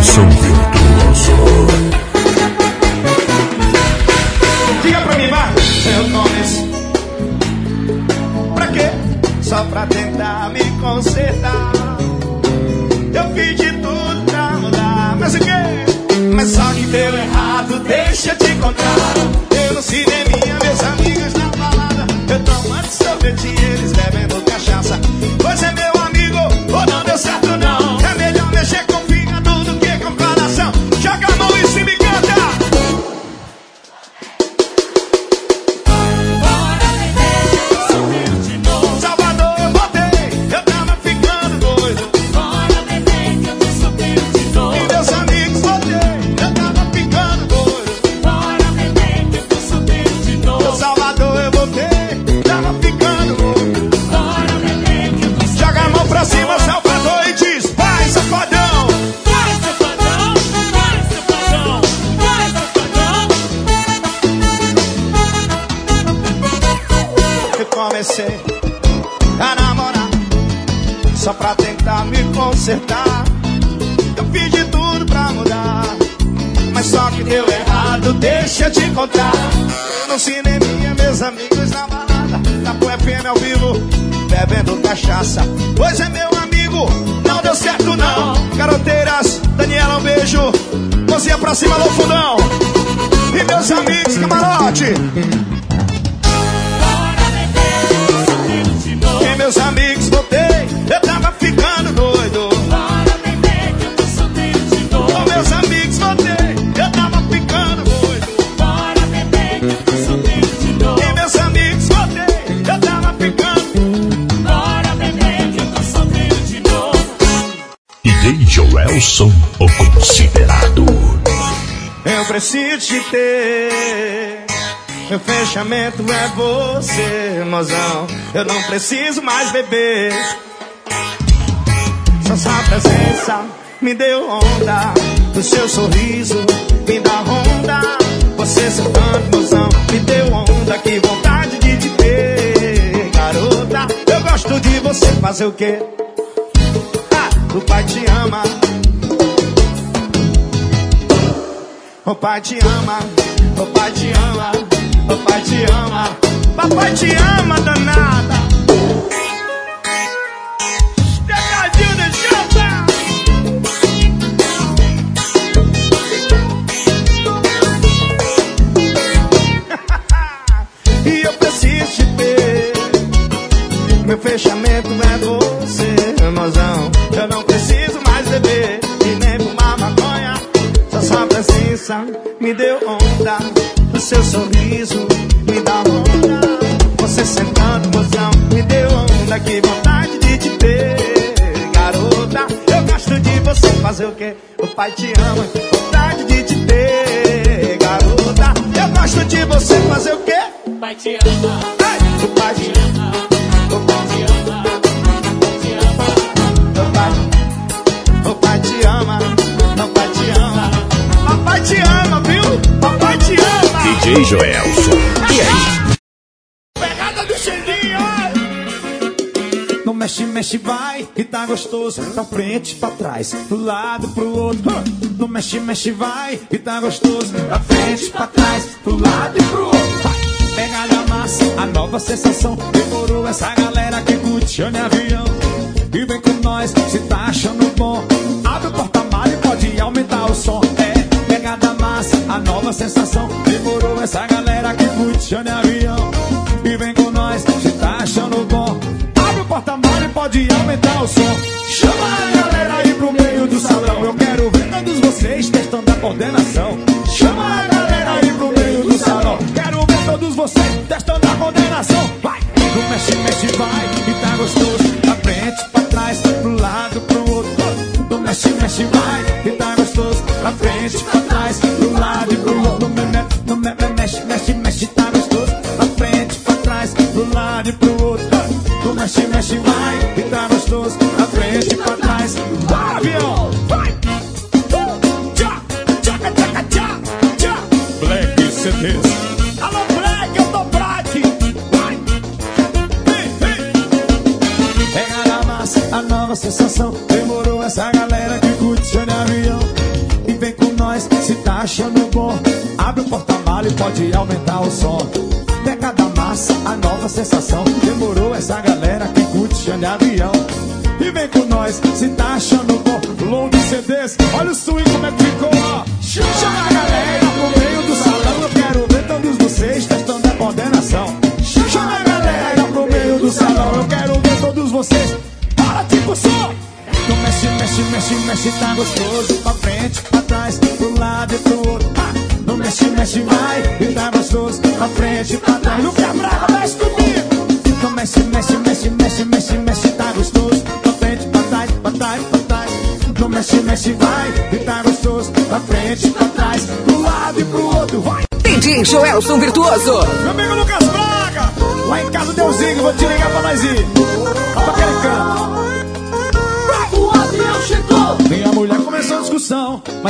Coração virtuoso. Diga pra mim, Marcos. Eu começo. Pra quê? Só pra tentar me consertar. Eu fiz de tudo pra mudar. Mas o quê? Mas só que deu errado, deixa eu te contar. Ter. Meu fechamento é você, mozão. Eu não preciso mais beber. Só sua presença me deu onda. O seu sorriso me dá onda. Você sentando, mozão, me deu onda. Que vontade de te ter, garota. Eu gosto de você fazer o quê? Ah, o pai te O pai te ama, o pai te ama, o pai te ama, papai te ama, danada. Pegadinho de janta. E eu preciso te ter. Meu fechamento é você, mozão. Me deu onda. O seu sorriso me dá onda. Você sentando, mozão, me deu onda. Que vontade de te ter, garota. Eu gosto de você fazer o quê? O pai te ama, vontade de te ter, garota. Eu gosto de você fazer o quê? Pai te ama, Ei, o pai te ama. DJ Joelson. E aí? Pegada do Xandinho, Não mexe, mexe, vai, que tá gostoso. Pra frente, pra trás, pro lado, pro outro. Não mexe, mexe, vai, que tá gostoso. Pra frente, pra trás, pro lado e pro outro. Pegada massa, a nova sensação. Demorou essa galera que curte em avião. E vem com nós, se tá achando bom. Abre o porta-malha e pode aumentar o som. É, pegada massa, a nova sensação. Essa galera que curte em avião. E vem com nós, se tá achando bom. Abre o porta-malha e pode aumentar o som. Chama a galera aí pro meio do salão. Eu quero ver todos vocês testando a coordenação. Chama a galera aí pro meio do salão. Quero ver todos vocês testando a coordenação. Vai! No mexe, mexe, vai, o som. Deca massa, a nova sensação. Demorou essa galera que curte show de avião. E vem com nós, se tá achando bom. Long CDs, olha o swing como é que ficou, ó. Chama a galera pro meio do salão. Eu quero ver todos vocês testando a coordenação. Chama a galera pro meio do salão. Eu quero ver todos vocês. Para tipo som. Então mexe, mexe, mexe, mexe, tá gostoso.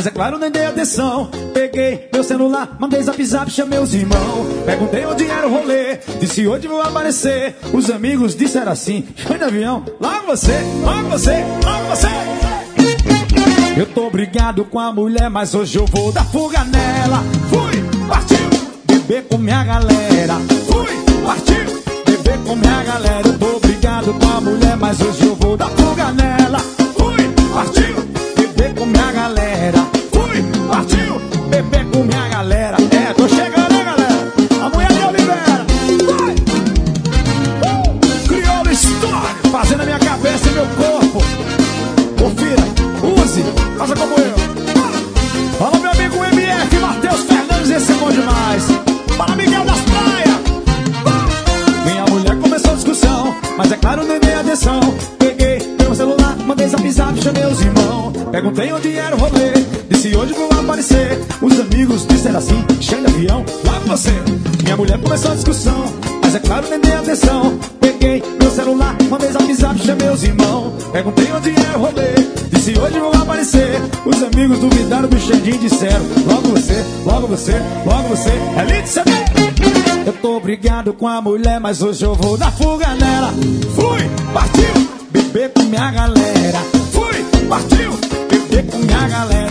Mas é claro, nem dei atenção. Peguei meu celular, mandei zap zap, chamei os irmãos. Perguntei onde era o rolê, disse hoje vou aparecer. Os amigos disseram assim: foi de avião, logo você, logo você, logo você. Eu tô brigado com a mulher, mas hoje eu vou dar fuga nela. Fui, partiu, beber com minha galera. Fui, partiu, beber com minha galera. Eu tô brigado com a mulher, mas hoje eu vou dar fuga nela. Fui, partiu, aparecer. Os amigos disseram assim, cheio de avião, lá com você. Minha mulher começou a discussão, mas é claro, nem dei atenção. Peguei meu celular, mandei zap zap, chamei os irmãos. Perguntei onde era o rolê, disse hoje vou aparecer. Os amigos duvidaram do Xandinho e disseram, logo você, logo você, logo você. É lindo saber. Eu tô brigado com a mulher, mas hoje eu vou dar fuga nela. Fui, partiu, beber com minha galera. Fui, partiu, beber com minha galera.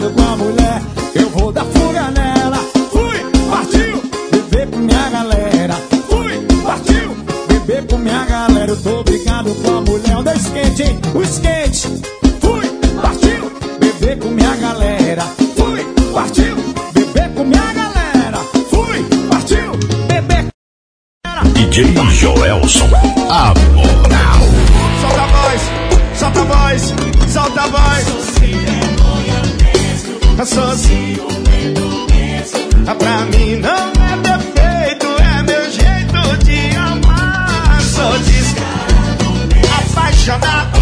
Brigado com a mulher, eu vou dar fuga nela. Fui, partiu, beber com minha galera. Fui, partiu, beber com minha galera. Eu tô brigado com a mulher. Onde é o skate, hein? O skate. Fui, partiu, beber com minha galera. Fui, partiu, beber com minha galera. Fui, partiu, beber DJ Joelson, a moral. Solta a voz, solta a voz, solta a voz. Eu sou assim. Ah, Pra mim não é defeito, é meu jeito de amar. Sou descarado, apaixonado.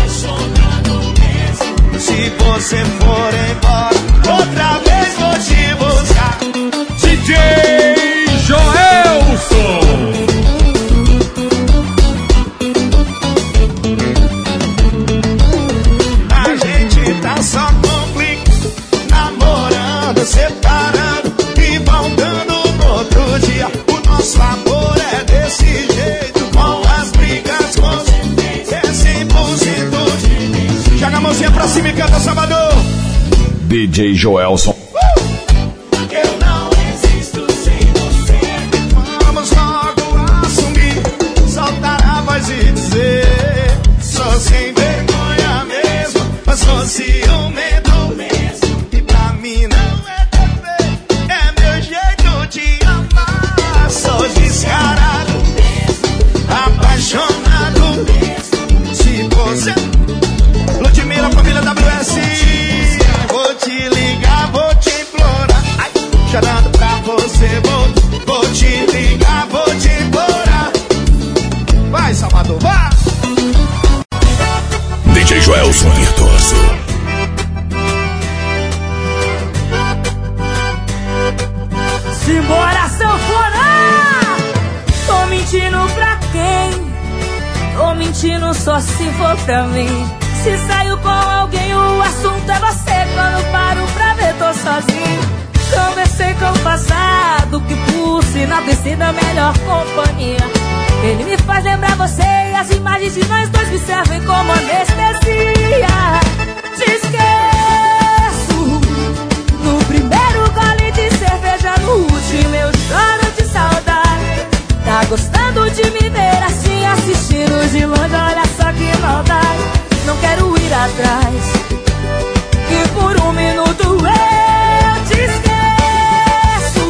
Se você for embora, outra vez vou te buscar. DJ Joelson. Canta Salvador. DJ Joelson. engano só se for pra mim. Se saio com alguém, o assunto é você. Quando paro pra ver, tô sozinho. Conversei com o passado, que por sinal tem sido a melhor companhia. Ele me faz lembrar você e as imagens de nós dois me servem como anestesia. Diz que gostando de me ver assim, assistindo de longe, olha só que maldade. Não quero ir atrás. E por um minuto eu te esqueço.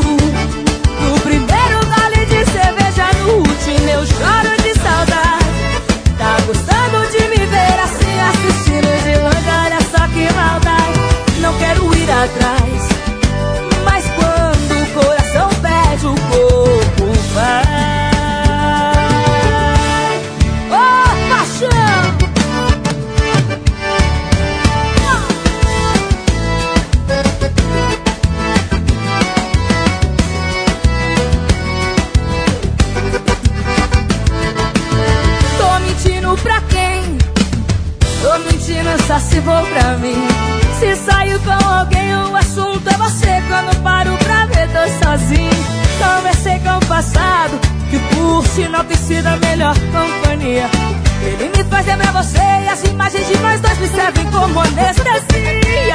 No primeiro vale de cerveja, no último eu choro de saudade. Tá gostando de me ver assim, assistindo de longe, olha só que maldade. Não quero ir atrás. Lembrar você e as imagens de nós dois me servem como anestesia.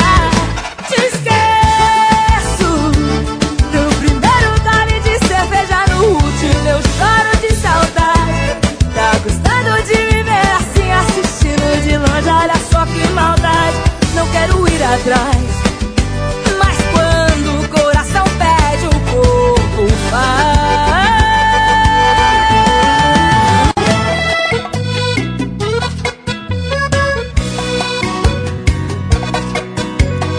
Te esqueço do primeiro gole de cerveja, no último eu choro de saudade. Tá gostando de me ver assim, assistindo de longe, olha só que maldade. Não quero ir atrás,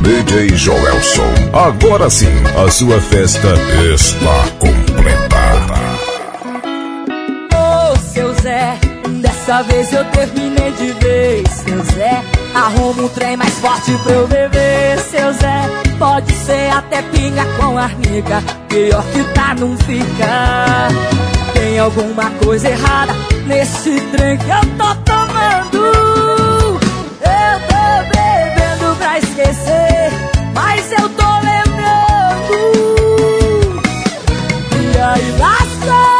DJ Joelson. Agora sim, a sua festa está completada. Ô seu Zé, dessa vez eu terminei de vez. Seu Zé, arruma um trem mais forte pra eu beber. Seu Zé, pode ser até pinga com arnica. Pior que tá, não fica. Tem alguma coisa errada nesse trem que eu tô tomando. Eu tô bebendo pra esquecer, eu tô lembrando. E aí lascou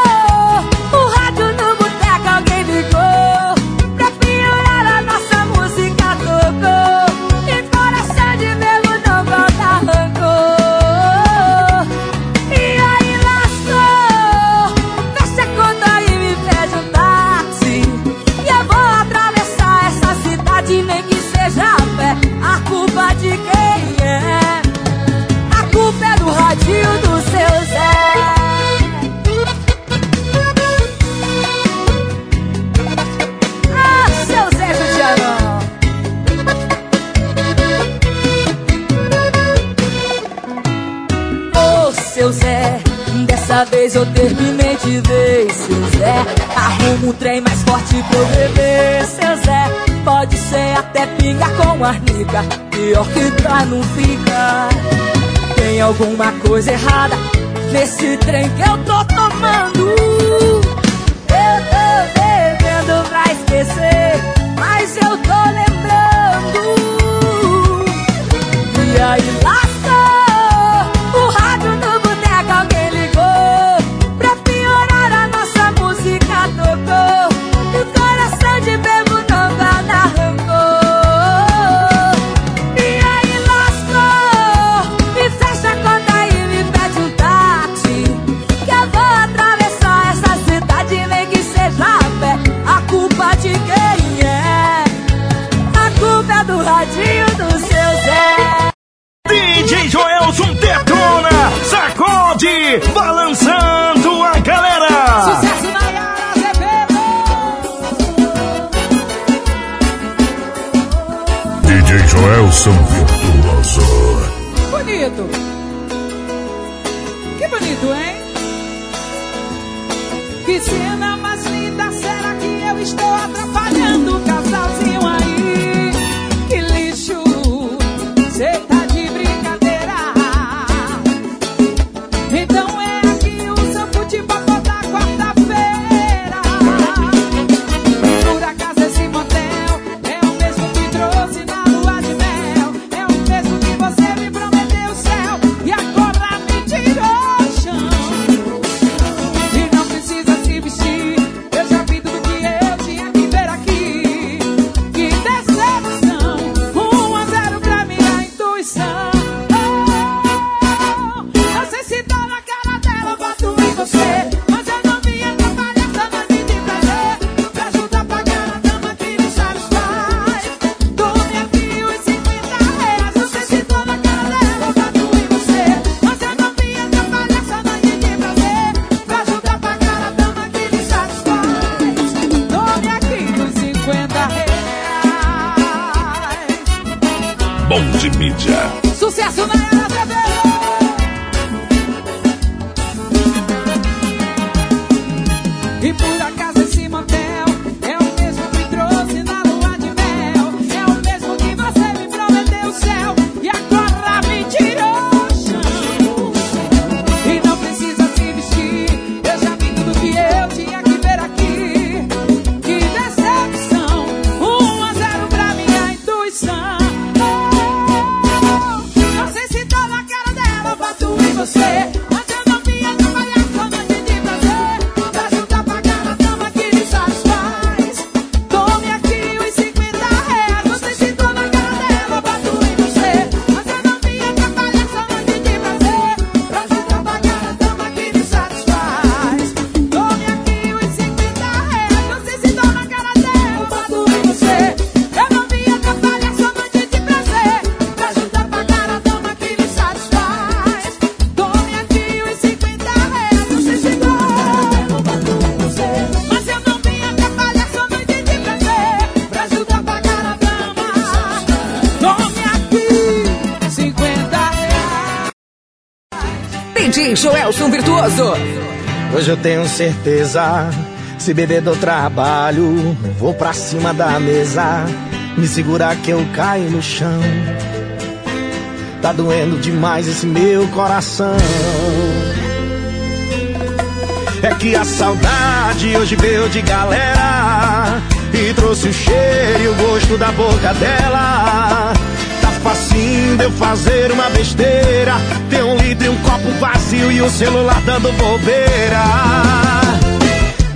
vez eu terminei de vez Seu Zé, arruma um trem mais forte pra eu beber Seu Zé, pode ser até pinga com arnica Pior que tá, não fica Tem alguma coisa errada Nesse trem que eu tô tomando. Eu tô bebendo pra esquecer Mas eu tô lembrando. E aí lascou Joelson virtuoso. Bonito. Que bonito, hein? Que gostoso. Hoje eu tenho certeza, se beber do trabalho, vou pra cima da mesa, me segurar que eu caio no chão. Tá doendo demais esse meu coração. É que a saudade hoje veio de galera e trouxe o cheiro e o gosto da boca dela assim de eu fazer uma besteira. Ter um litro e um copo vazio e o celular dando bobeira.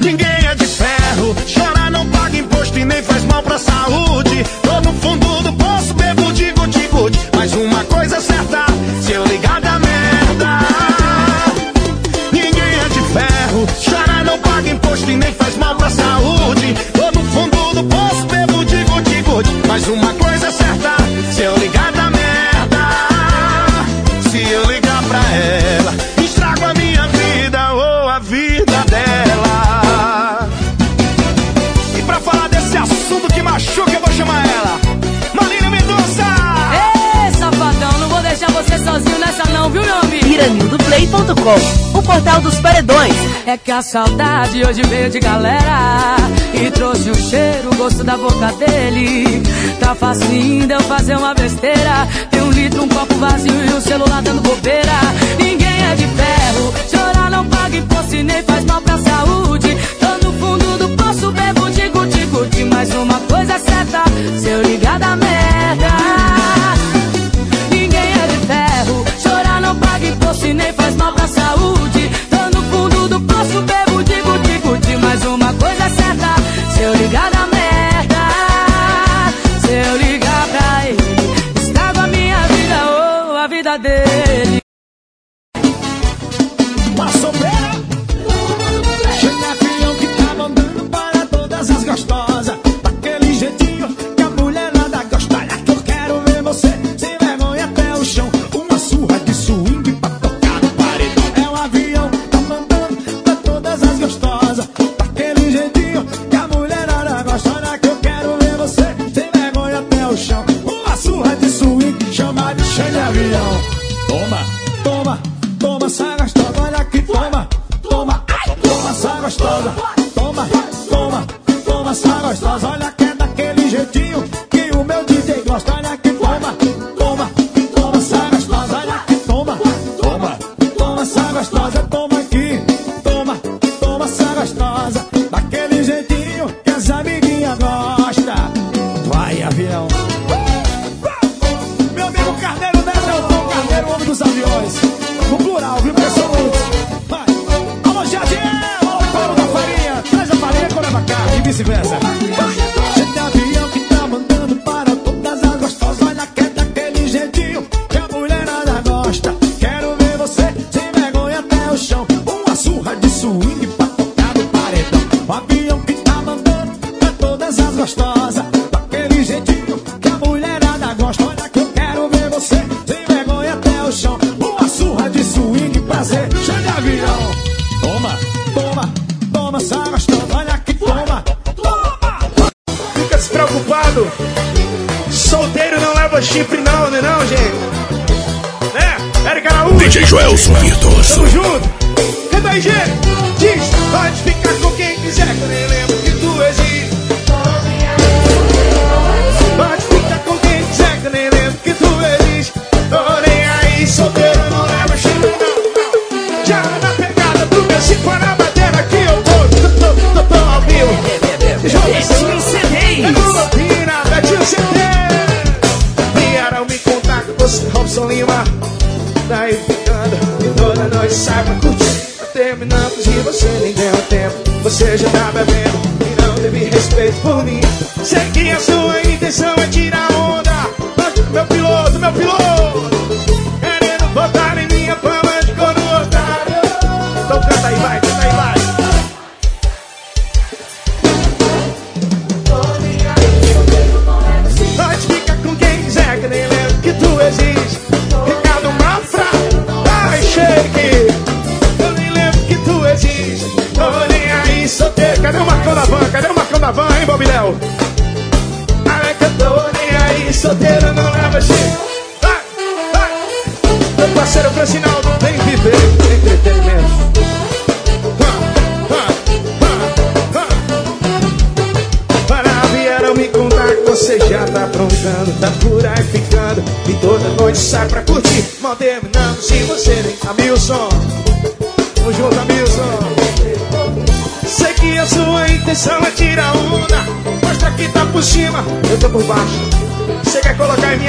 Ninguém é de ferro, chorar não paga imposto e nem faz mal pra saúde. Tô no fundo do poço, bebo de gude-gude. Mas uma coisa certa, se eu ligar da Globoesporte.com, o portal dos paredões. É que a saudade hoje veio de galera e trouxe o cheiro, o gosto da boca dele. Tá facinho de eu fazer uma besteira. Tem um litro, um copo vazio e o celular dando bobeira. Ninguém é de ferro, chorar não paga imposto e nem faz mal pra saúde. Tô no fundo do poço, bebo, digo, digo, de mais uma coisa é certa. Se eu ligar da merda. doce nem faz mal pra saúde. Tô no fundo do poço, bebo de guti, guti. Mas uma coisa é certa, se eu ligar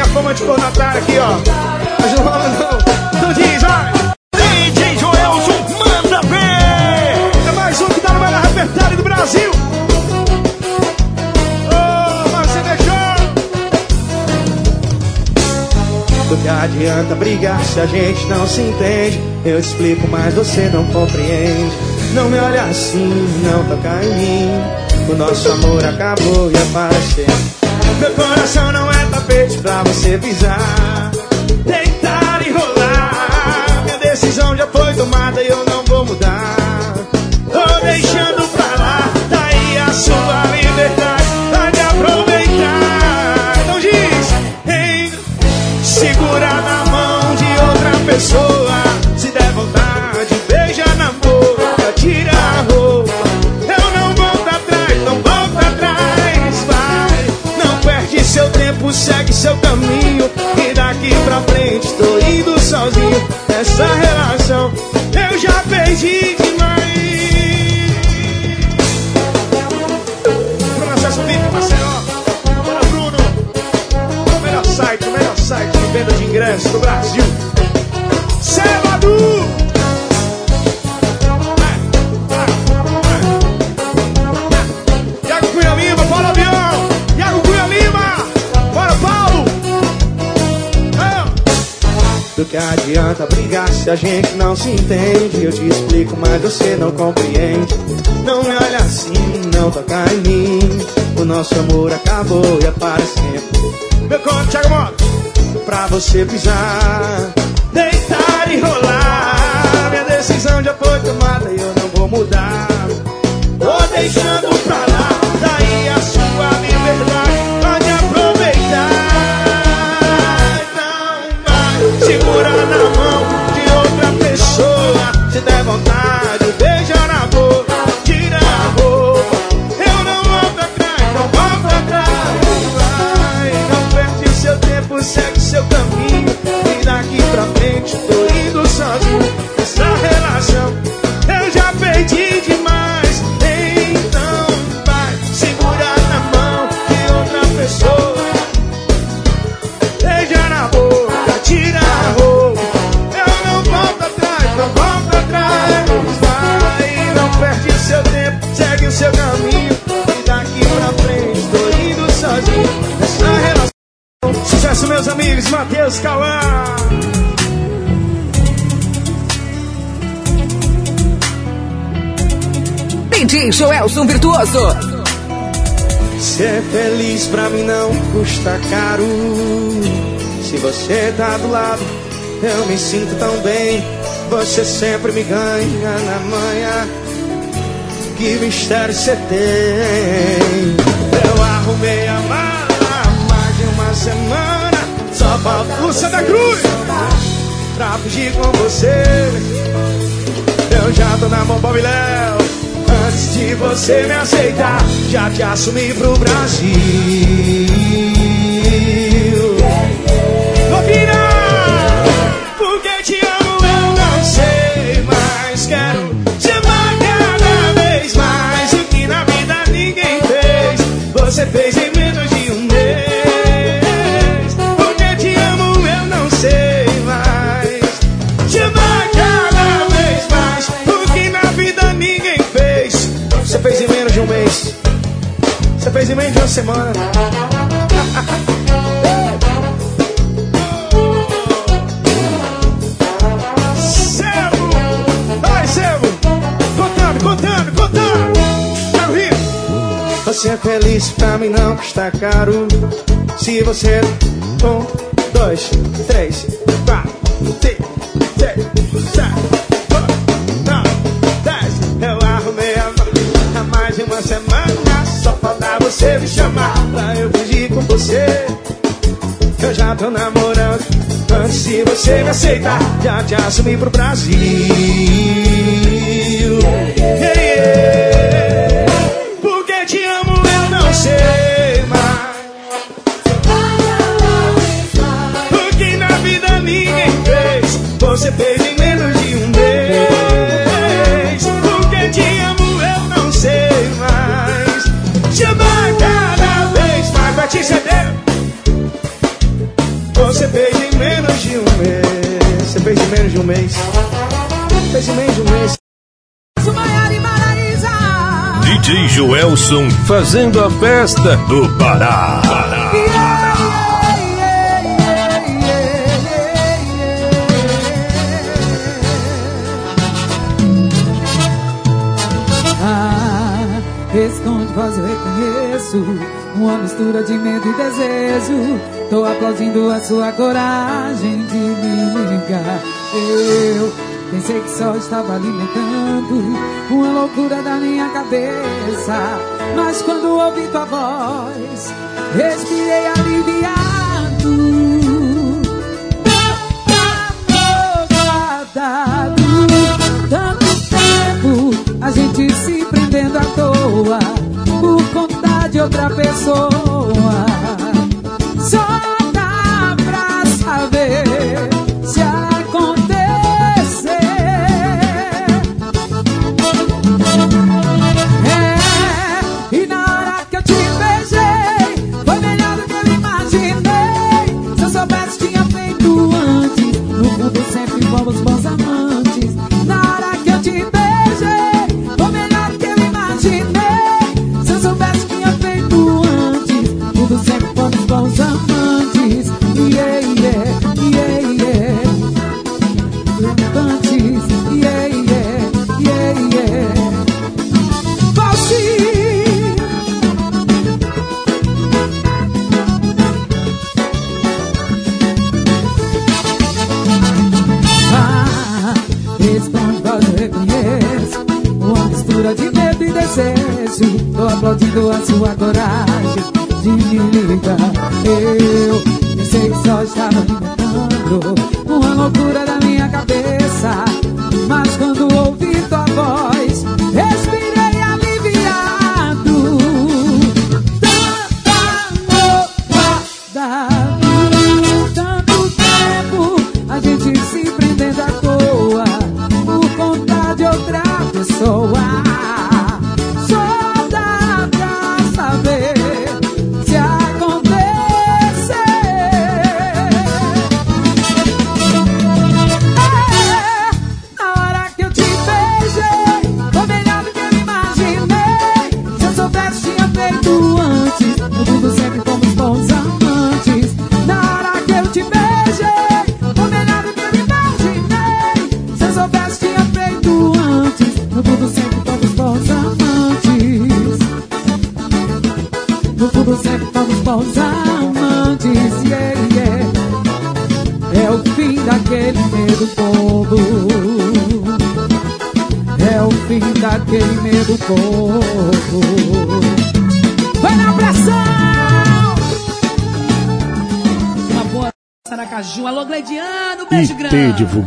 colocar em minha fama de cornatária aqui, ó. Não rola não. Então diz, vai. DJ Joelson, manda ver! É mais um que tá no melhor repertório do Brasil. Mas você deixou. Do que adianta brigar se a gente não se entende? Eu explico, mas você não compreende. Não me olha assim, não toca em mim. O nosso amor acabou e é para sempre. Meu coração não é tapete pra você pisar. Tentar enrolar. Minha decisão já foi tomada e eu não vou mudar. Tô deixando pra lá, daí a sua liberdade. Pode aproveitar. Então diz, hein? Segura na mão de outra pessoa. Essa relação eu já perdi demais. Bruno Acesso VIP, Maceió. Bora, Bruno. O melhor site, o melhor site de venda de ingressos do Brasil. Sebadu! Que adianta brigar se a gente não se entende? Eu te explico, mas você não compreende. Não me olha assim, não toca em mim. O nosso amor acabou e é para sempre. Meu corpo, Thiago Mota, pra você pisar, deitar e rolar. Minha decisão já foi tomada e eu não vou mudar. Tô deixando pra lá, Matheus Cauã. DJ Joelson Virtuoso. Ser feliz pra mim não custa caro. Se você tá do lado, eu me sinto tão bem. Você sempre me ganha na manhã. Que mistério você tem? Eu arrumei a mala há mais de uma semana falta Luciana Cruz Pra fugir com você. Eu já tô na mão Bob Léo. Antes de você me aceitar Já te assumi pro Brasil. Isso pra mim não custa caro. Se você. Um, dois, três, quatro, cinco, seis, sete, oito, nove, dez. Eu arrumei a mão há mais de uma semana. Só falta você me chamar pra eu fugir com você. Eu já tô namorando. Antes de você me aceitar, já te assumi pro Brasil. Yeah. Joelson fazendo a festa do Pará. Pará. esse Esconde voz eu reconheço Uma mistura de medo e desejo Tô aplaudindo a sua coragem de me ligar Eu Pensei que só estava alimentando uma loucura da minha cabeça. Mas quando ouvi tua voz, respirei aliviado. Acomodado. Tanto tempo a gente se prendendo à toa por conta de outra pessoa.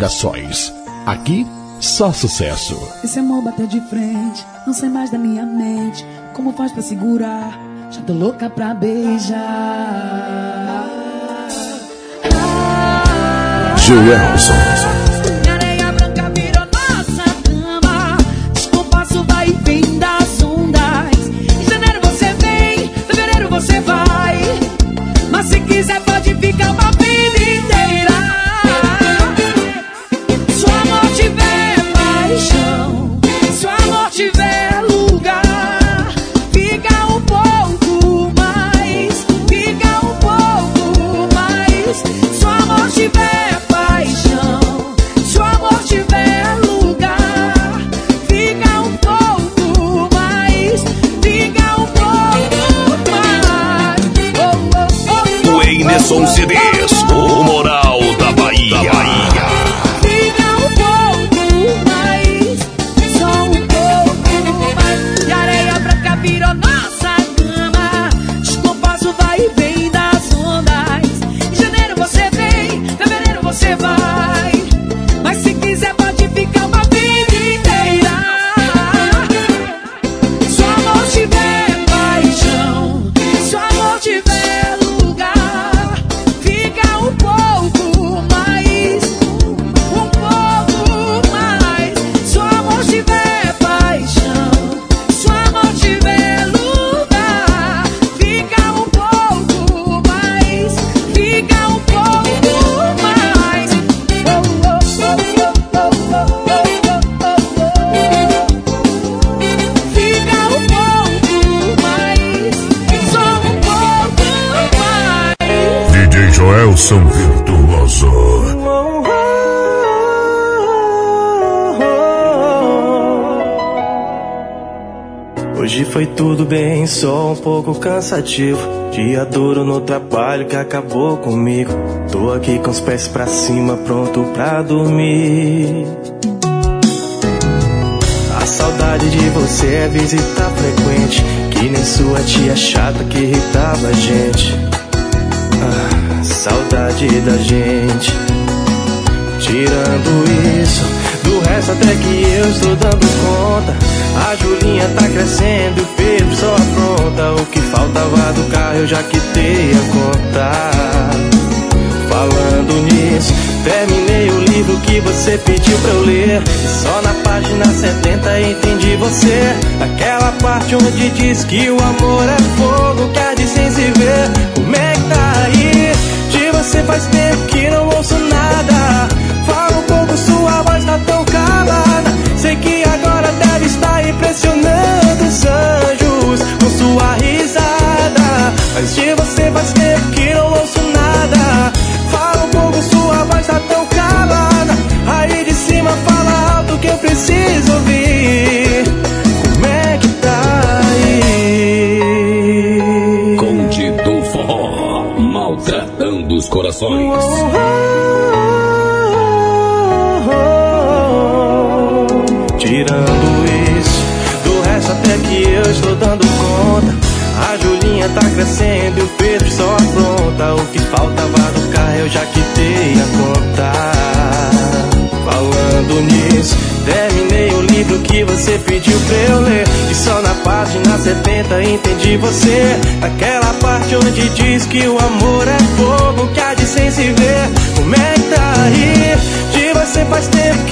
Divulgações. Aqui, só sucesso. Esse amor bateu de frente, não sei mais da minha mente. Como faz pra segurar? Já tô louca pra beijar. Joelson. Você vai. Mas se quiser pode ficar uma Joelson Virtuoso. Hoje foi tudo bem, só um pouco cansativo. Dia duro no trabalho que acabou comigo. Tô aqui com os pés pra cima, pronto pra dormir. A saudade de você é visita frequente. Que nem sua tia chata que irritava a gente. Da gente. Tirando isso, do resto até que eu estou dando conta. A Julinha tá crescendo e o Pedro só apronta. O que faltava do carro eu já quitei a conta. Falando nisso, terminei o livro que você pediu pra eu ler. E só na página 70 entendi você. Aquela parte onde diz que o amor é fogo que de sem se ver. Você faz tempo que não ouço nada. Fala um pouco, sua voz tá tão calada. Sei que agora deve estar impressionando os anjos com sua risada. Mas de você faz tempo que não ouço nada. Fala um pouco, sua voz tá tão calada. Aí de cima fala alto que eu preciso ouvir. Maltratando os corações. Tirando isso, do resto até que eu estou dando conta. A Julinha tá crescendo e o Pedro só apronta. O que faltava do carro eu já quitei a conta. Falando nisso, livro que você pediu pra eu ler. E só na página 70 entendi você. Aquela parte onde diz que o amor é fogo que há de sem se ver. Como é que tá aí? De você faz tempo que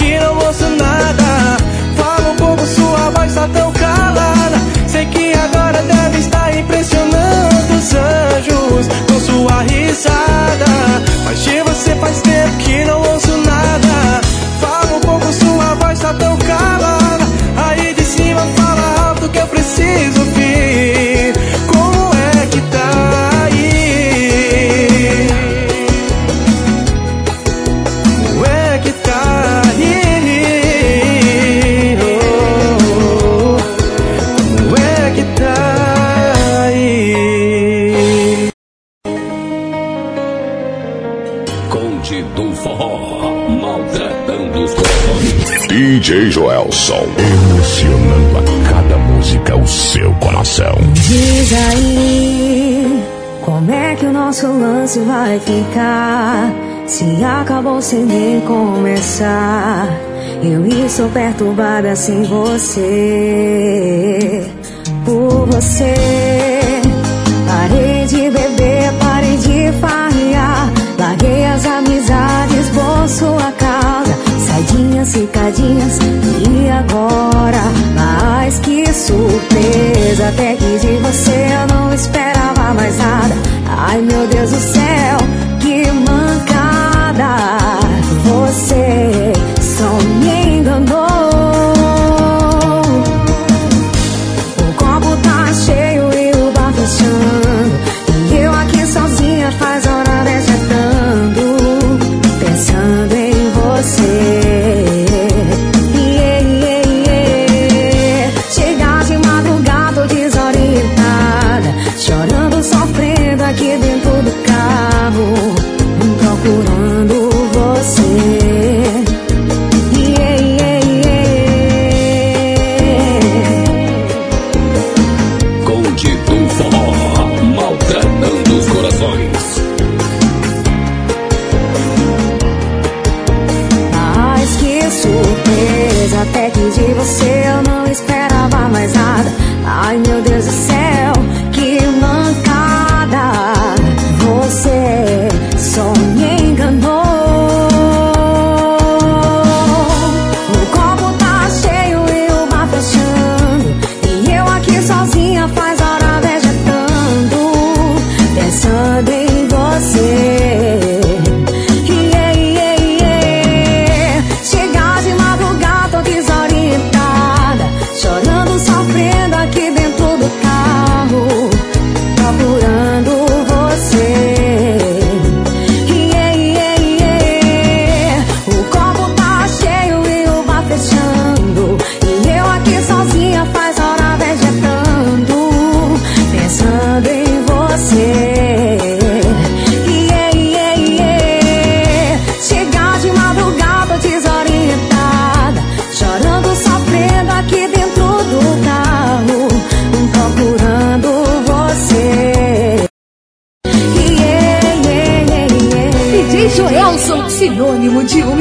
que o nosso lance vai ficar? Se acabou sem nem começar. Eu estou perturbada sem você. Por você. Parei de beber, parei de farrear. Larguei as amizades por sua causa. Saidinhas, cicadinhas, e agora? Mas que surpresa! Até que de você eu não mais nada. Ai meu Deus do céu, que mancada! Você só me enganou.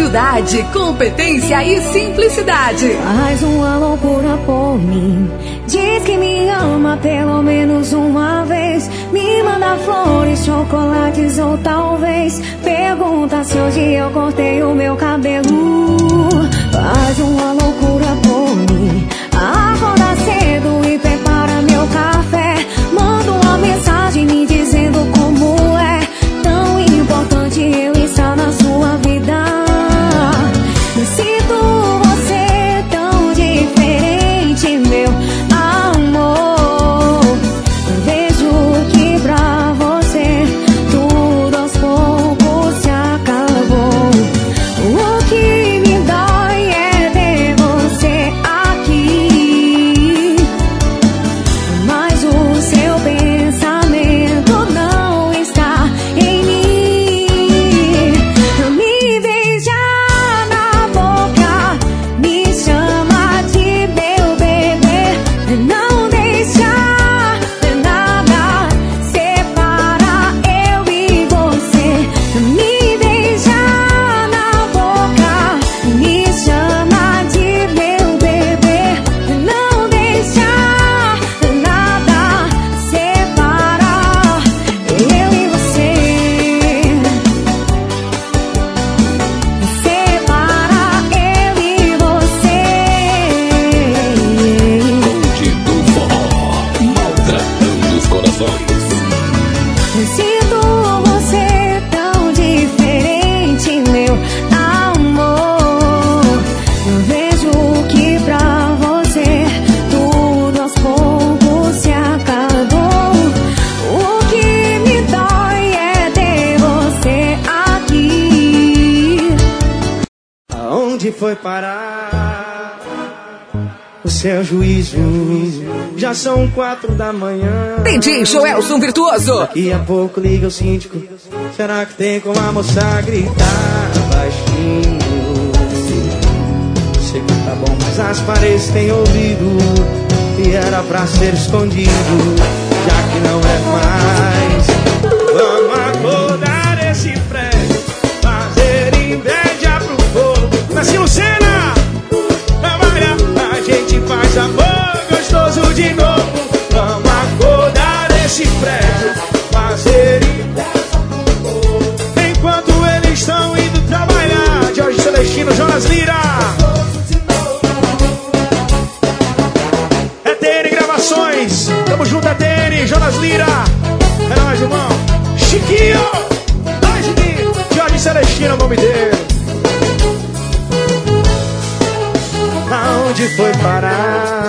Humildade, competência e simplicidade. Faz uma loucura por mim. Diz que me ama pelo menos uma vez. Me manda flores, chocolates ou talvez. Pergunta se hoje eu cortei o meu cabelo. Faz uma loucura por mim. Acorda cedo e prepara meu café. Manda uma mensagem me Já são quatro da manhã. DJ Joelson Virtuoso. Daqui a pouco liga o síndico. Será que tem como a moça gritar baixinho? Sei que tá bom, mas as paredes têm ouvido. E era pra ser escondido, já que não é mais. Vamos acordar esse prédio. de novo. Vamos acordar esse prédio, fazer Enquanto eles estão indo trabalhar, Jorge Celestino, Jonas Lira. ETN Gravações, tamo junto, é ETN, Jonas Lira. É nóis, irmão, Chiquinho, vai Jorge Celestino o nome dele. Aonde foi parar?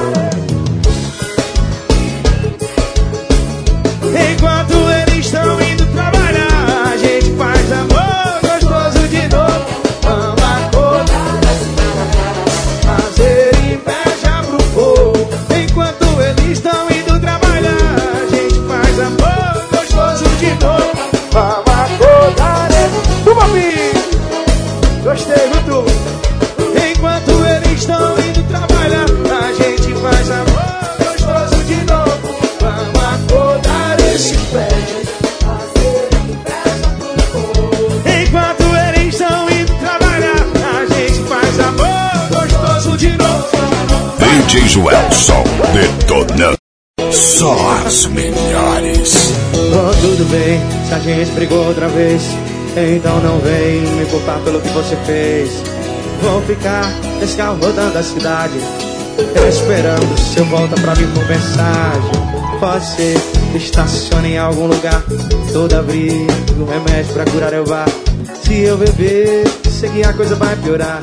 A gente brigou outra vez, então não vem me culpar pelo que você fez. Vou ficar nesse carro rodando a cidade, esperando seu volta pra vir por mensagem. Pode ser, estacione em algum lugar, todo abrigo, remédio pra curar eu vá. Se eu beber, seguir a coisa vai piorar.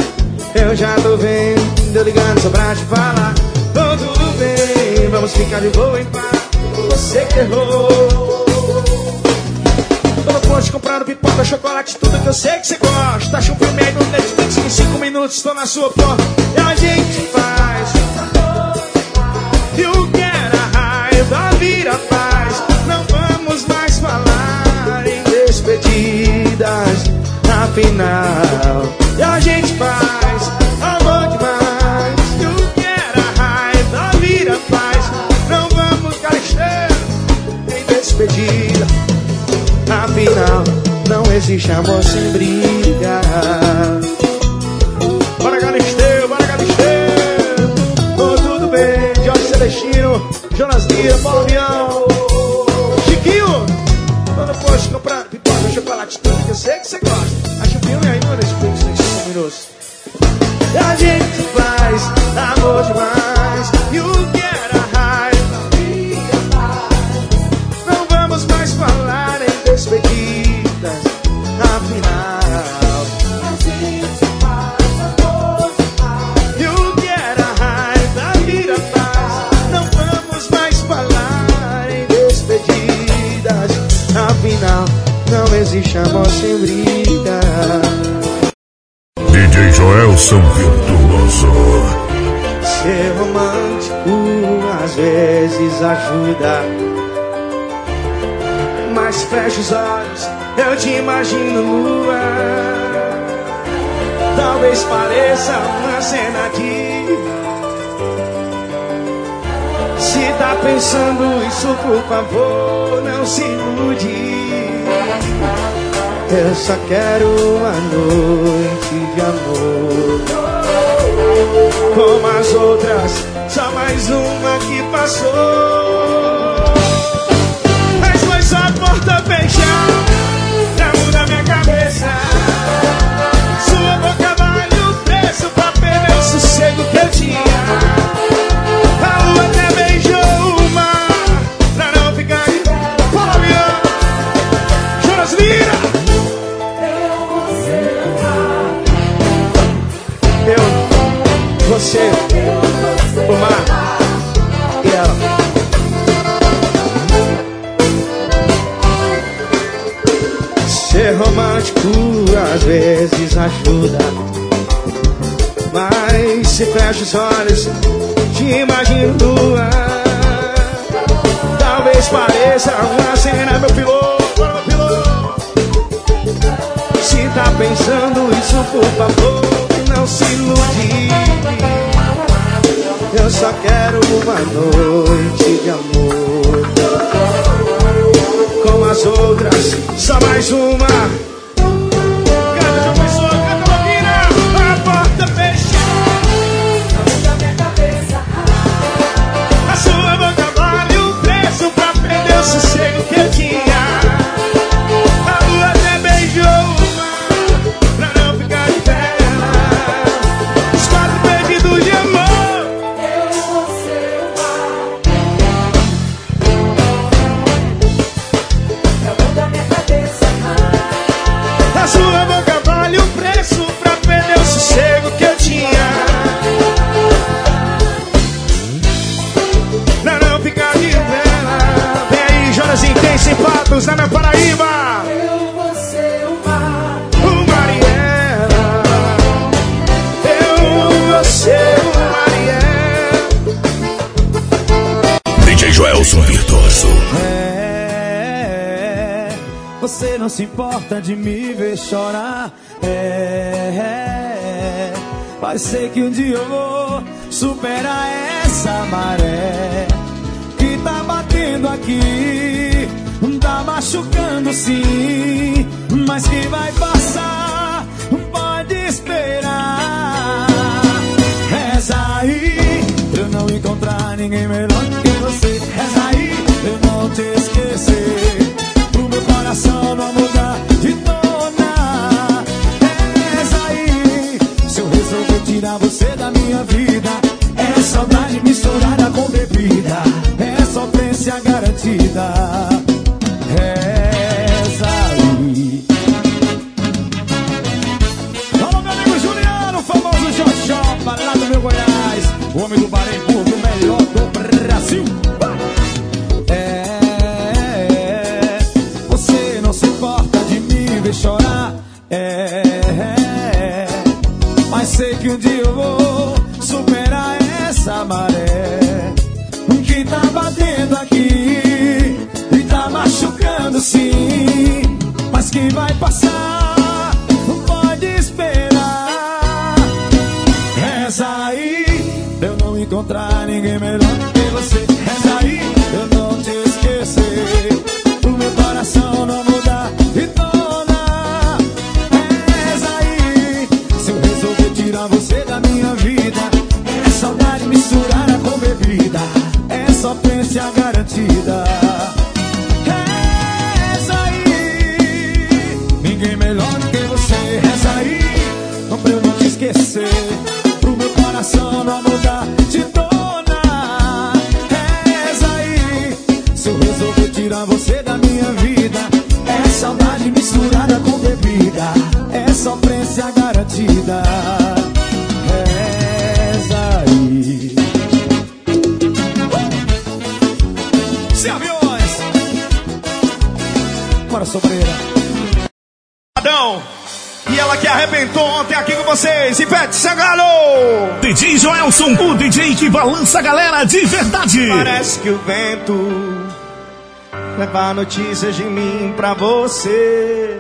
Eu já tô vendo, eu ligando só pra te falar. Oh, tudo bem, vamos ficar de boa em paz. Você que errou. Posto comprando pipoca, chocolate, tudo que eu sei que você gosta. Acha um filme aí no Netflix em 5 minutos, tô na sua porta. E a gente faz. E o que era raiva vira paz. Não vamos mais falar em despedidas. Afinal, existe amor sem briga. Bora Galisteu, bora Galisteu. Oh, tudo bem, Jorge Celestino, Jonas Lira, Paulo Avião. Chiquinho, tô no posto comprando pipoca, chocolate, tudo que eu sei que você gosta. Acha o filme aí no Netflix, em 5 minutos. A gente faz amor demais. Existe amor sem briga. DJ Joelson Virtuoso. Ser romântico às vezes ajuda. Mas fecha os olhos, eu te imagino nua. Talvez pareça uma cena de. Se tá pensando isso, por favor, não se ilude. Eu só quero uma noite de amor. Como as outras, só mais uma que passou. Mas foi só porta fechar Mas se fecha ninguém melhor que você. Reza aí, eu não te esquecer. Pro meu coração não mudar de dona. Reza aí, se eu resolver tirar você da minha vida. É saudade misturada com bebida. É sofrência garantida. Que balança a galera de verdade. Parece que o vento leva notícias de mim pra você.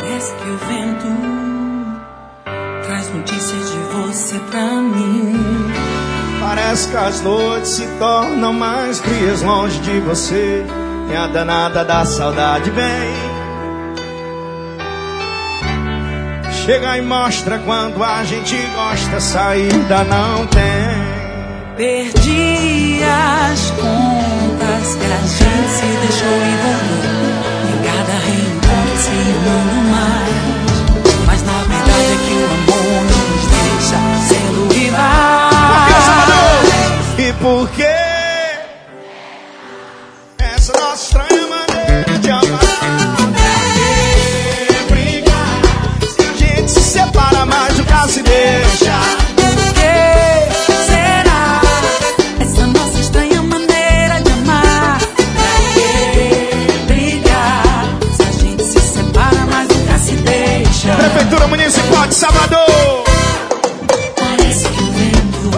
Parece que o vento traz notícias de você pra mim. Parece que as noites se tornam mais frias longe de você. E a danada da saudade vem. Chega e mostra quando a gente gosta, saída não tem. Perdi as contas que a gente se deixou envolver. Em cada reencontro se envolve mais. Mas na verdade é que o amor nos deixa sendo rivais. E por que essa nossa Prefeitura Municipal de Salvador. Parece que o vento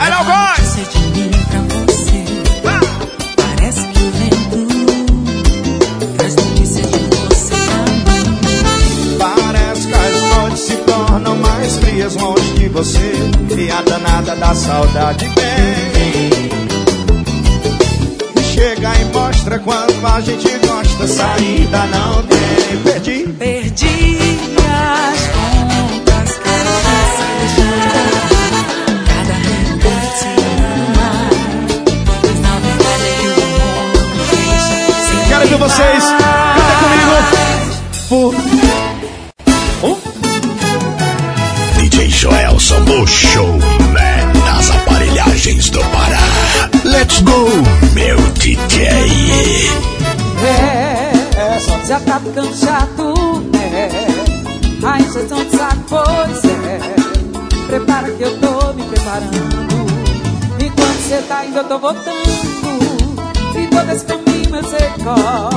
É não gosta. Ser de mim pra você. Parece que o vento notícia de você pra mim. Parece que as noites se tornam mais frias longe de você. E a danada da saudade vem. Chega e mostra quando a gente gosta, saída não tem. Perdi. Perdi as contas. Cada reencontro se ama mais. Mas na verdade é que o sem Quero ver vocês. Canta comigo. Por DJ Joelson, o showman das aparelhagens do Pará. Let's go, meu DJ. É, é só dizer tá ficando chato, é. A injeção de saco, pois é. Prepara que eu tô me preparando. Enquanto cê tá indo, eu tô voltando. E todo esse caminho eu sei qual.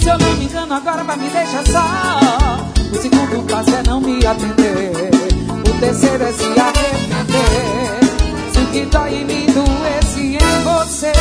Se eu não me engano, agora vai me deixar só. O segundo passo é não me atender. O terceiro é se arrepender e daí me doesse em você.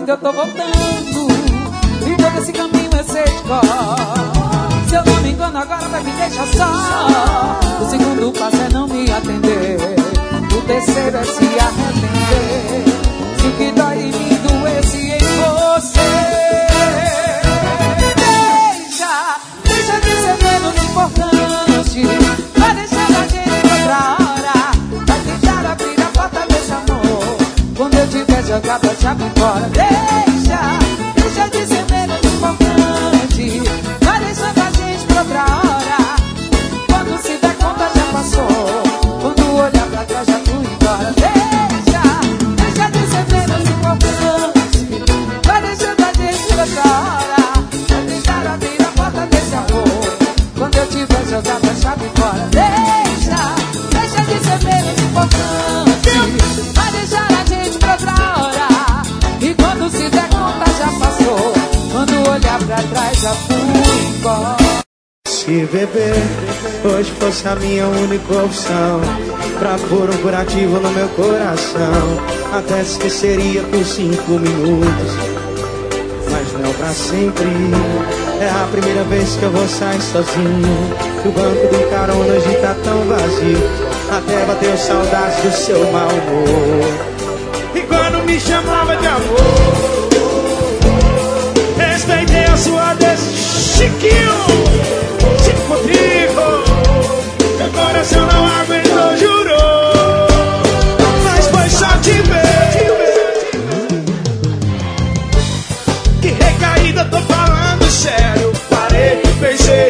ainda tô. essa é minha única opção. Pra pôr um curativo no meu coração. Até esqueceria por cinco minutos. Mas não pra sempre. É a primeira vez que eu vou sair sozinho. Que o banco do carona hoje tá tão vazio. Até bateu saudades do seu mau humor. E quando me chamava de amor Respeitei a sua decisão. Chiquinho Chico Rodrigues coração não aguentou, jurou. Mas foi só de ver. Que recaída, tô falando sério. Parei, pensei.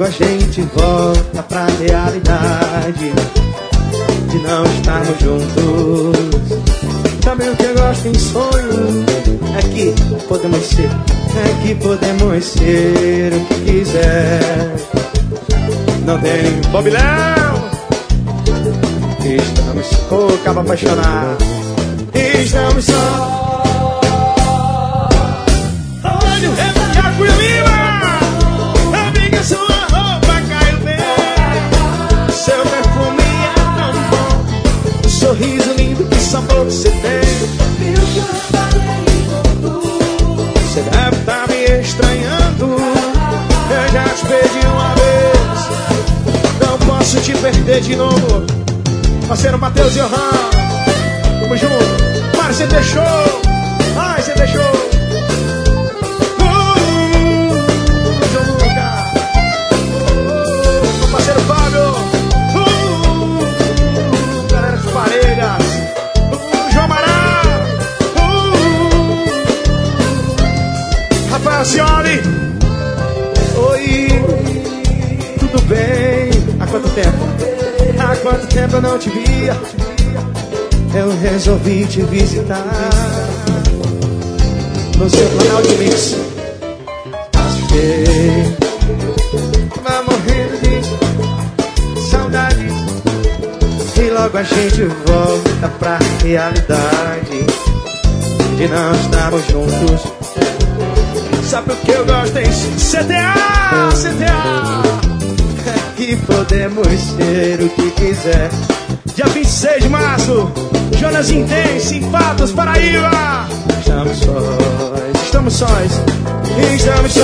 logo a gente volta pra realidade de não estarmos juntos. Sabe o que eu gosto em sonho? É que podemos ser, é que podemos ser o que quiser. Não tem bobilão. Estamos só Acaba apaixonar estamos só. De novo. Parceiro Matheus Johan. Tamo junto. você deixou. Ai, você deixou. Quanto tempo eu não te via? Eu resolvi te visitar no seu canal de mix. Achei, vai morrendo de saudades. E logo a gente volta pra realidade de não estarmos juntos. Sabe o que eu gosto, hein? CTA! CTA! E podemos ser o que quiser. Dia 26 de março, Jonas Intense, em Fatos, Paraíba! Estamos sós, estamos sós, estamos sós.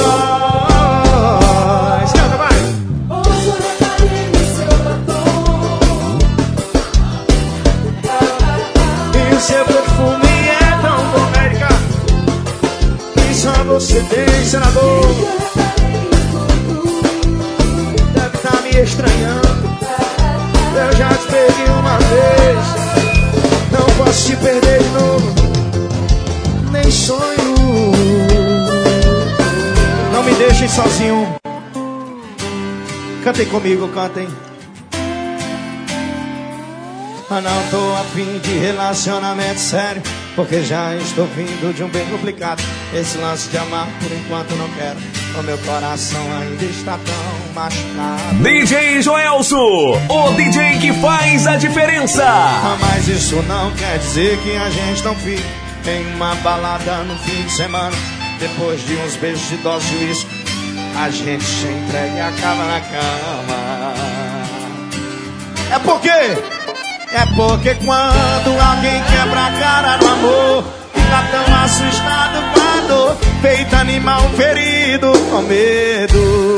Canta, vai! E o seu perfume é tão bom, América. Que só você tem, senador. Sozinho. Cantem comigo, cantem. Ah, não tô afim de relacionamento sério Porque já estou vindo de um bem complicado Esse lance de amar por enquanto não quero O meu coração ainda está tão machucado DJ Joelso, o DJ que faz a diferença. Ah, Mas isso não quer dizer que a gente não fique Em uma balada no fim de semana Depois de uns beijos de dose de uísque A gente se entrega e acaba na cama É porque é porque quando alguém quebra a cara no amor, fica tão assustado com a dor, feito animal ferido com medo.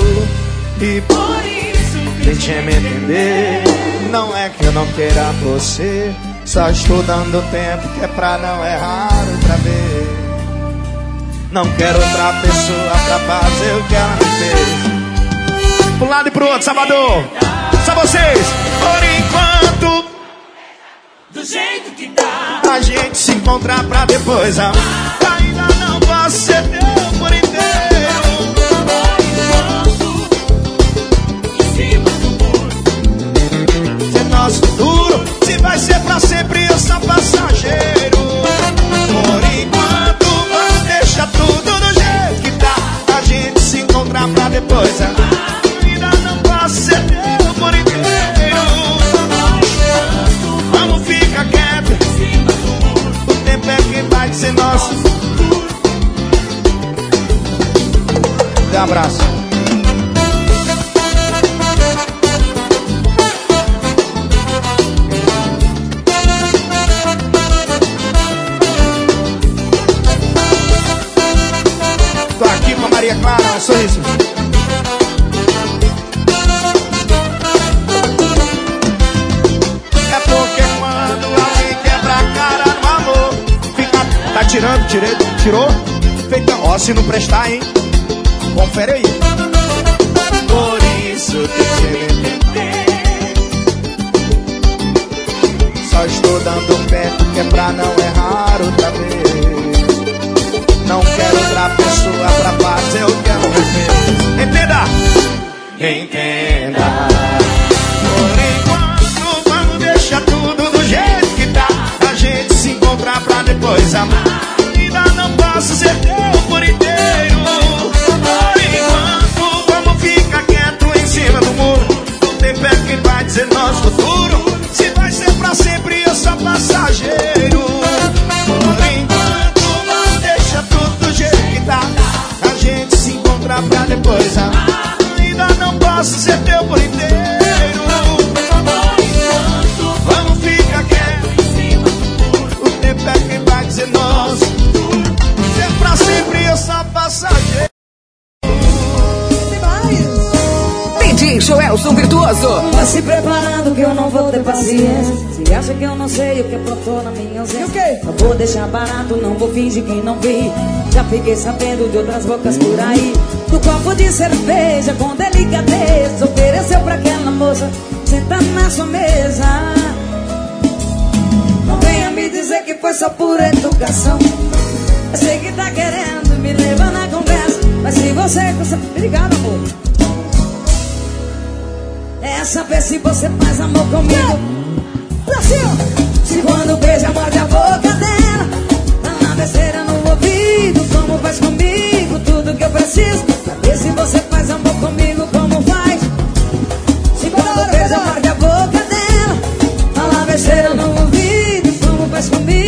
E por isso tente me entender. Não é que eu não queira você, só estou dando tempo que é pra não errar outra vez. Não quero outra pessoa pra fazer o que ela me fez. Pro lado e pro outro, Salvador. Só vocês. Por enquanto Do jeito que tá. a gente se encontrar pra depois amar. Ainda não posso ser teu por inteiro. Em cima do muro. Ser nosso futuro, se vai ser pra sempre, eu sou passageiro. Pra. Ainda não teu por inteiro. Vamos ficar quieto. O tempo é que vai ser nosso. Um abraço. Tô aqui com a Maria Clara, um sorriso. Tirando, tirei, tirou? Feita, ó, se não prestar, hein? Confere aí. Por isso que entender. Só estou dando pé que é pra não errar outra vez. Não quero outra pessoa pra fazer o que ela me fez. Entenda! Entenda! Depois amar. Ainda não posso ser teu que eu não sei o que aprontou na minha ausência. O quê? Não vou deixar barato, não vou fingir que não vi. Já fiquei sabendo de outras bocas por aí. Do copo de cerveja com delicadeza. Ofereceu pra aquela moça sentar na sua mesa. Não venha me dizer que foi só por educação. Eu sei que tá querendo me levar na conversa. Mas se você. Obrigado, amor. É saber se você faz amor comigo. Se quando beija, morde a boca dela. Dá uma besteira no ouvido, como faz comigo. Tudo que eu preciso. Saber se você faz amor comigo, como faz. Se quando beija, morde a boca dela. Fala besteira no ouvido, como faz comigo.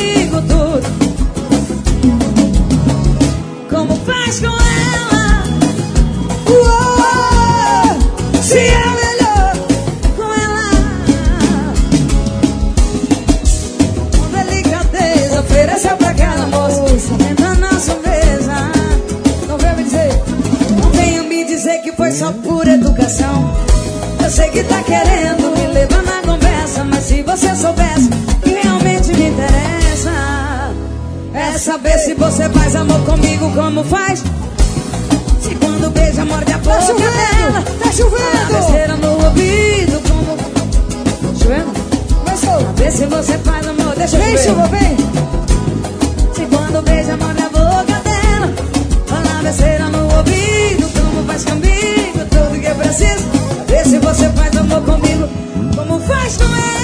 Sei que tá querendo me levar na conversa. Mas se você soubesse que realmente me interessa, é saber se você faz amor comigo como faz. Se quando beija, morde a boca dela. Tá chovendo! besteira no ouvido, como. Tá chovendo? Começou! Saber se você faz amor, deixa eu Vem, ver. chuva, vem. Se quando beija, morde a boca dela. Fala besteira no ouvido, como faz comigo, tudo que eu preciso. Se você faz amor comigo, como faz com ela.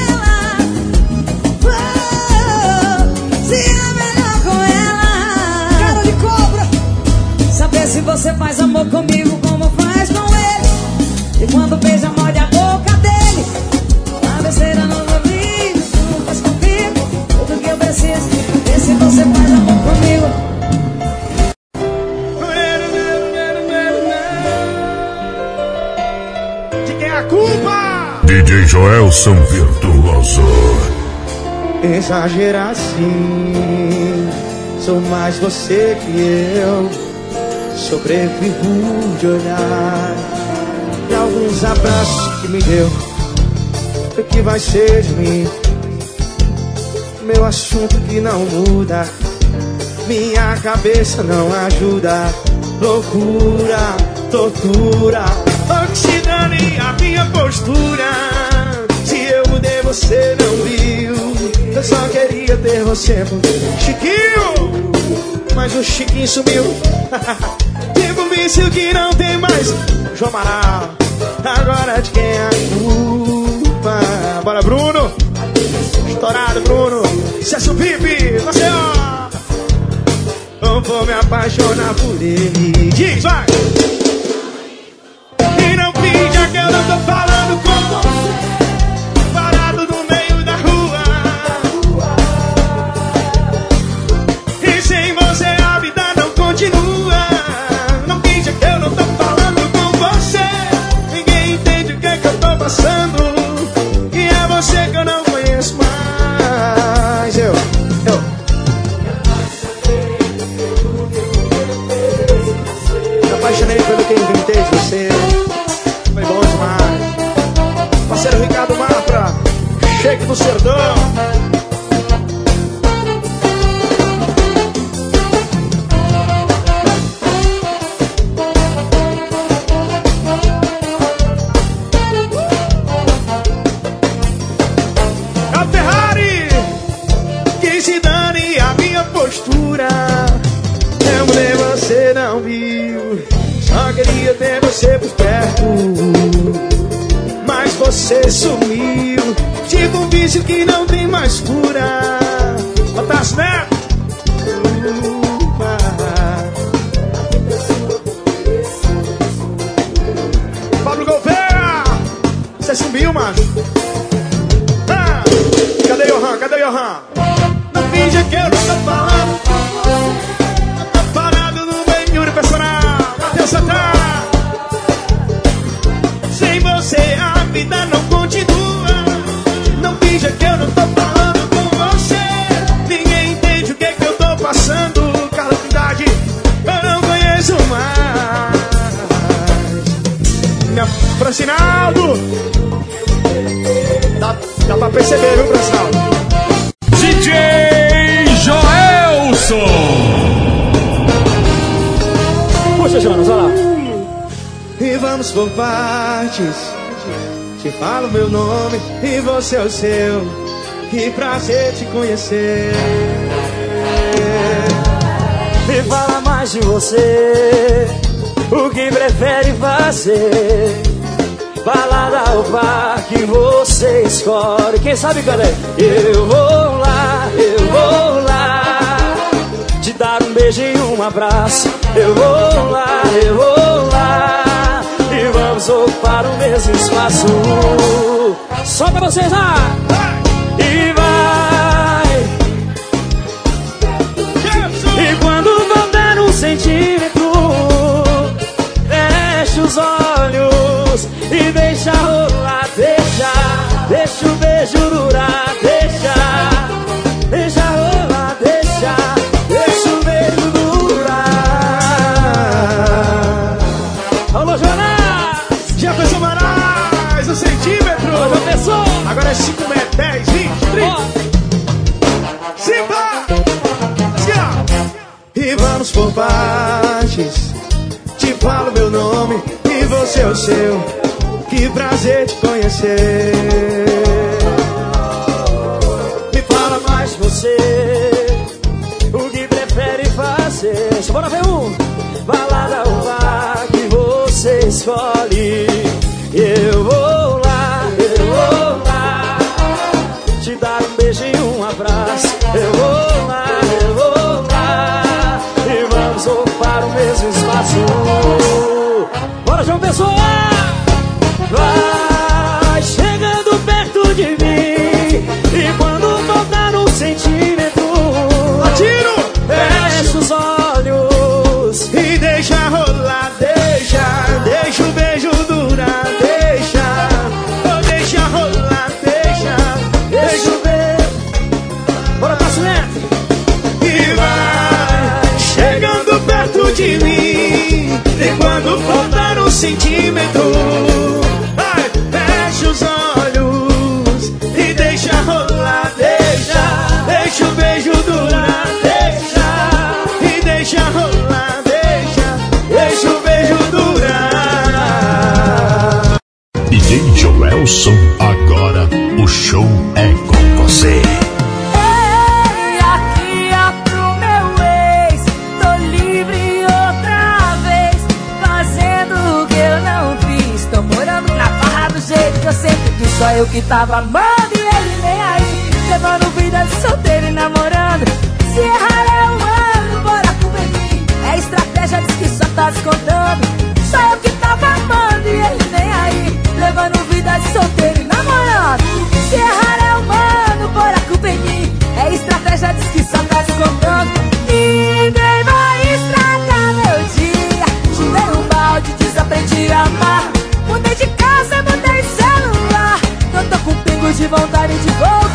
Joelson Virtuoso. Exagerar assim. Sou mais você que eu. Sobrevivo de olhar. E alguns abraços que me deu. O que vai ser de mim? Meu assunto que não muda. Minha cabeça não ajuda. Loucura, tortura. Oxidane a minha postura. Você não viu. Eu só queria ter você Chiquinho! Mas o Chiquinho sumiu. um vício que não tem mais. João Amaral, agora de quem é a culpa? Bora, Bruno! Estourado, Bruno! Cesso Pipe, você ó! Não vou me apaixonar por ele. Diz, vai! Você não viu. Só queria ter você por perto. Mas você sumiu. Tipo um vício que não tem mais cura. Botasse Neto. Pablo Gouveia. Você sumiu, macho. Ah, cadê Johan? Cadê Johan? Não finge que eu não tô falando. Santana. Sem você a vida não continua. Não finja que eu não tô falando com você. Ninguém entende o que, que eu tô passando. Carla Trindade, eu não conheço mais. Francinaldo. Dá, dá pra perceber, viu, Francinaldo? Jonas, olha lá. E vamos por partes. Te falo meu nome e você é o seu. Que prazer te conhecer. Me fala mais de você. O que prefere fazer? Balada ou bar que você escolhe. Quem sabe, galera? Eu vou lá, eu vou lá. Te dar um beijo e um abraço eu vou lá, eu vou lá. E vamos ocupar o mesmo espaço. Só pra vocês lá! E vai! E quando voltar um centímetro, fecha os olhos e deixa rolar, deixa, deixa o beijo durar. bobagens. Te falo meu nome e você é o seu. Que prazer te conhecer. Me fala mais você. O que prefere fazer? Só bora ver um. Balada o bar que você escolhe. sentimento. eu que tava amando e ele nem aí. Levando vida de solteiro e namorando. Se vontade de voar.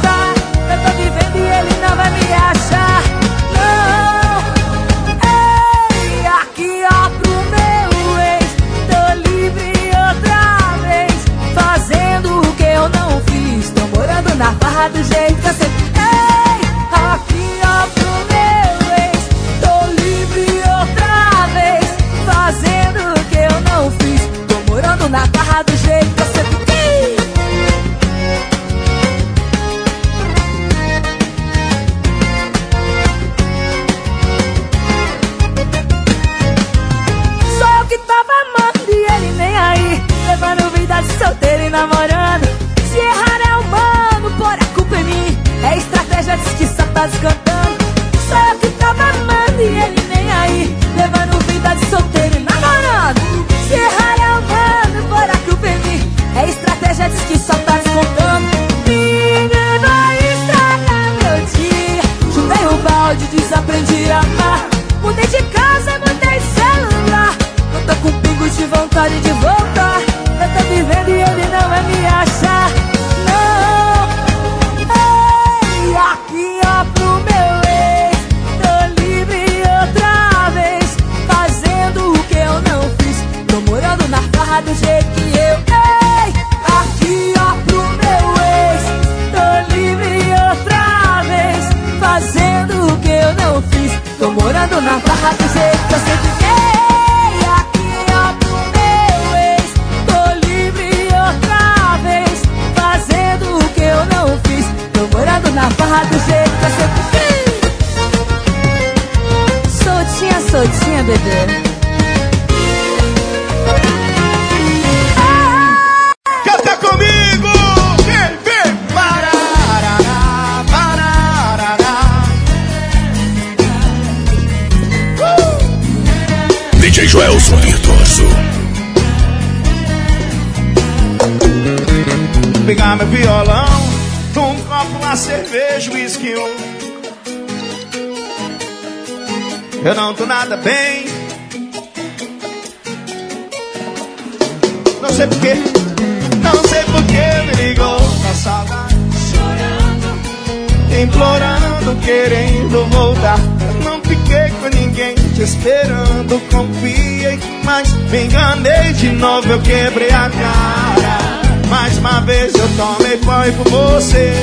Tomei pó por você.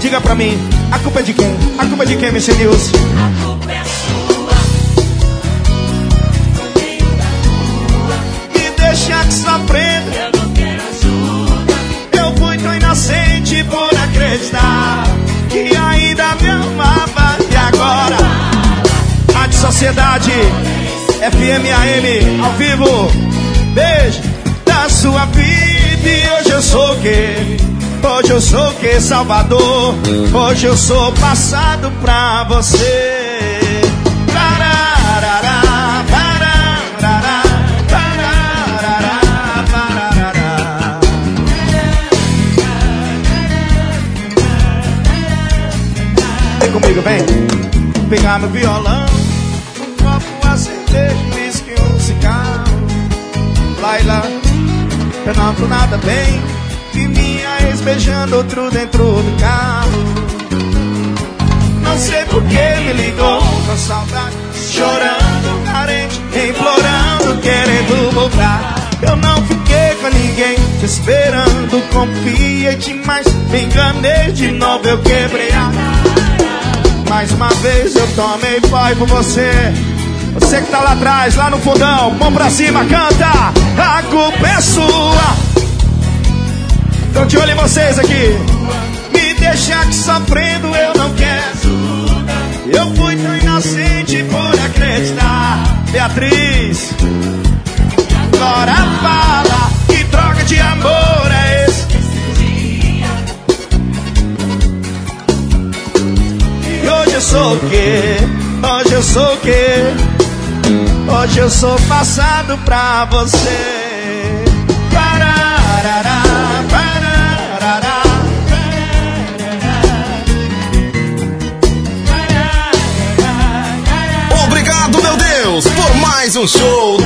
Diga pra mim, a culpa é de quem? A culpa é de quem, Mr. News? A culpa é sua. Me deixa aqui sofrendo. Eu não quero ajuda. Eu fui tão inocente por acreditar que ainda me amava. E agora, Rádio Sociedade, FM AM, ao vivo. Beijo da sua vida. Eu sou o quê? Hoje eu sou o quê? Salvador. Hoje eu sou passado pra você. Pararará. Vem comigo, vem. Pegar meu violão, eu não tô nada bem. Vi minha ex beijando outro dentro do carro. Não sei por que me ligou com saudade, chorando, carente, implorando, querendo voltar. Eu não fiquei com ninguém te esperando, confiei demais, me enganei de novo, eu quebrei a. Mais uma vez eu tomei pai por você. Você que tá lá atrás, lá no fundão, mão pra cima, canta. A culpa é sua. Tô de olho em vocês aqui. Me deixa aqui sofrendo, eu não quero. Eu fui tão inocente por acreditar. Beatriz, agora fala. Que droga de amor é esse? E hoje eu sou o quê? Hoje eu sou o quê? Hoje eu sou passado pra você. Pararará, pararará. Obrigado, meu Deus, por mais um show